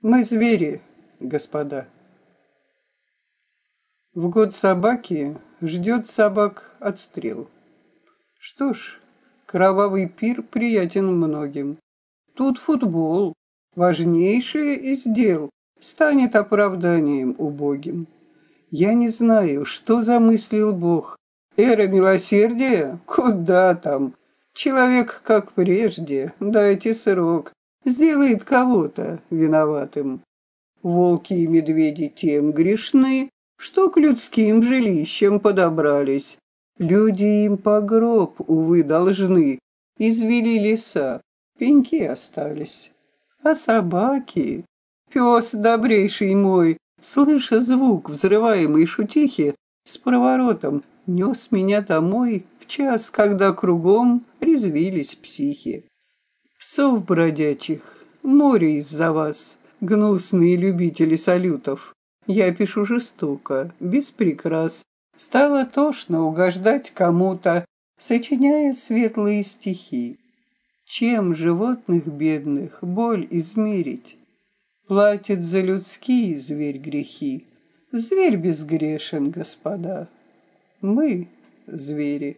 Мы звери, господа. В год собаки ждет собак отстрел. Что ж, кровавый пир приятен многим. Тут футбол, важнейшее из дел, станет оправданием убогим. Я не знаю, что замыслил Бог. Эра милосердия? Куда там? Человек, как прежде, дайте срок сделает кого-то виноватым. Волки и медведи тем грешны, что к людским жилищам подобрались. Люди им по гроб, увы, должны. Извели леса, пеньки остались. А собаки... Пес добрейший мой, слыша звук взрываемой шутихи, с проворотом нес меня домой в час, когда кругом резвились психи. Псов бродячих, море из-за вас, гнусные любители салютов. Я пишу жестоко, без прикрас. Стало тошно угождать кому-то, сочиняя светлые стихи. Чем животных бедных боль измерить? Платит за людские зверь грехи. Зверь безгрешен, господа. Мы — звери.